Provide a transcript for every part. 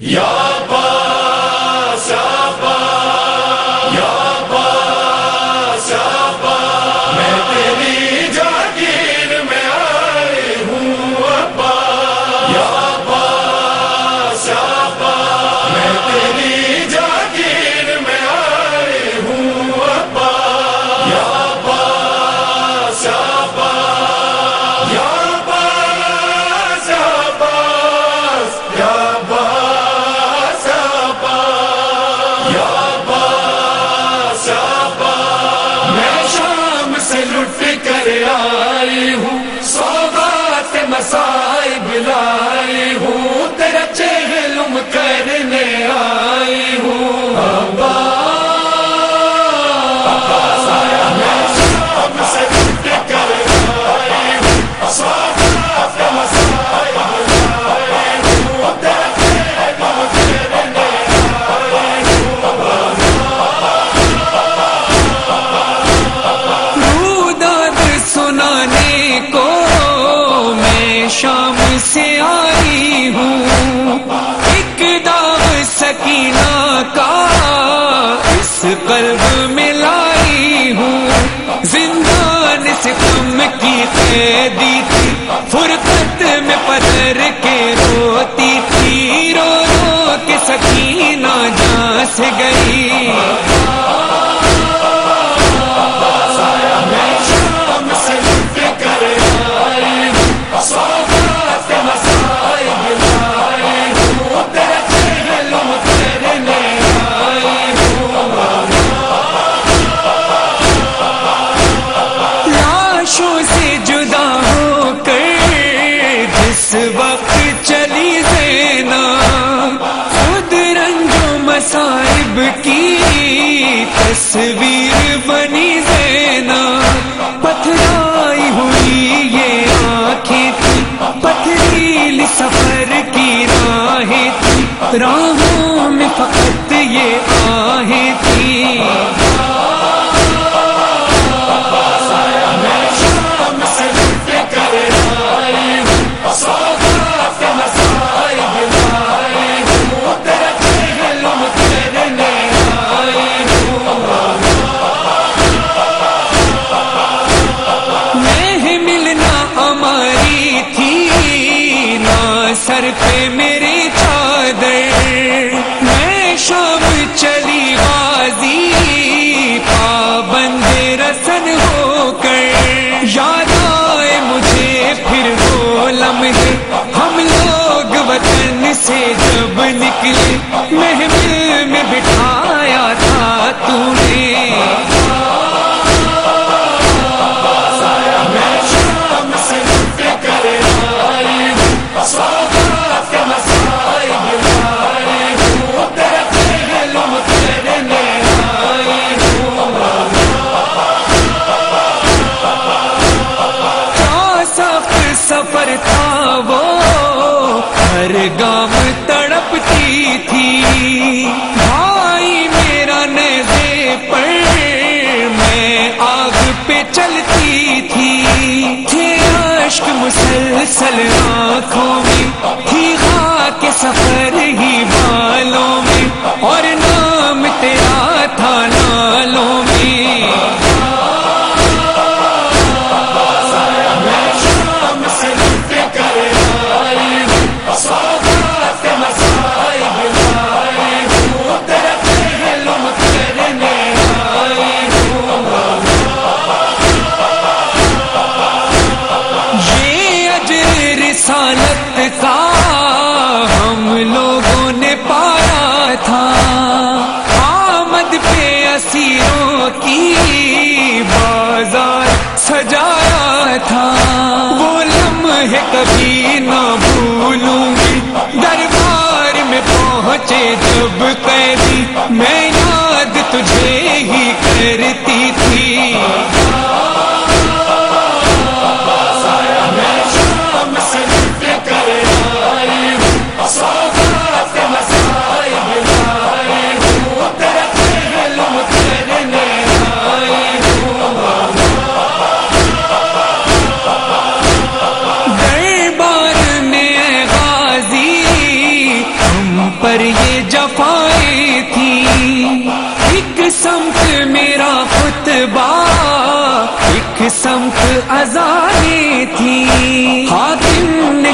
یا لٹ کر آئی ہوں سوگات مسائی بلائی ہوں تیرا چہلم کرنے آئی ہوں۔ بابا قیدی کی تصویر میں بٹھایا تھا تو نے سفر بچے جب قیدی میں یاد تجھے ہی کرتی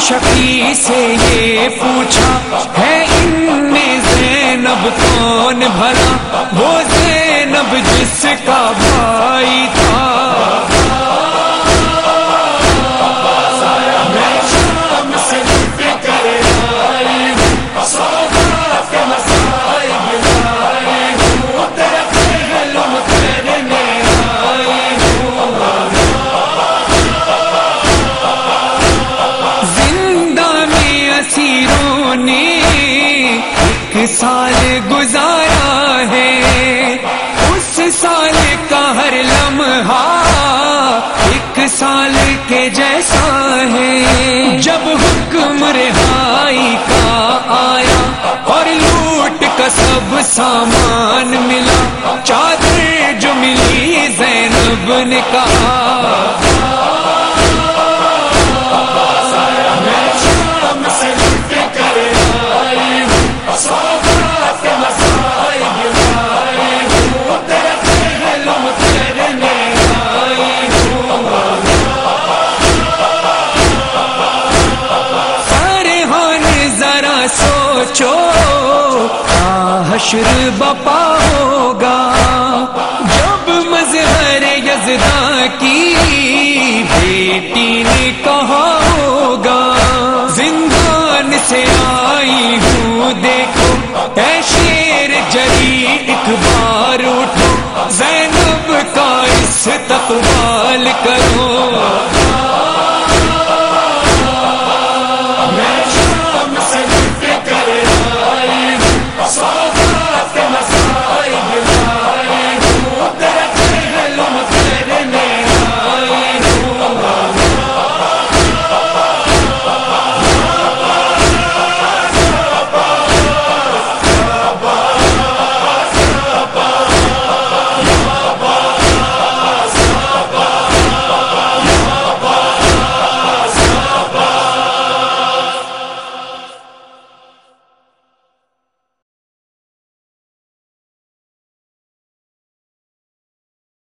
شفیع سے یہ پوچھا ہے ان نے زینب کون بھلا وہ زینب جس کا بھائی تھا سال گزارا ہے، اس سال کا ہر لمحہ ایک سال کے جیسا ہے۔ جب حکم رہائی کا آیا اور لوٹ کا سب سامان ملا، چادر جو ملی زینب نے کہا۔ حشر بپا ہوگا۔ جب مظہر یزدا کی بیٹی نے کہا ہوگا، زندان سے آئی ہوں دیکھو، اے شیر جری ایک بار اٹھو۔ زینب کا اس تقبال کر